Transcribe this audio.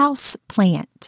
house plant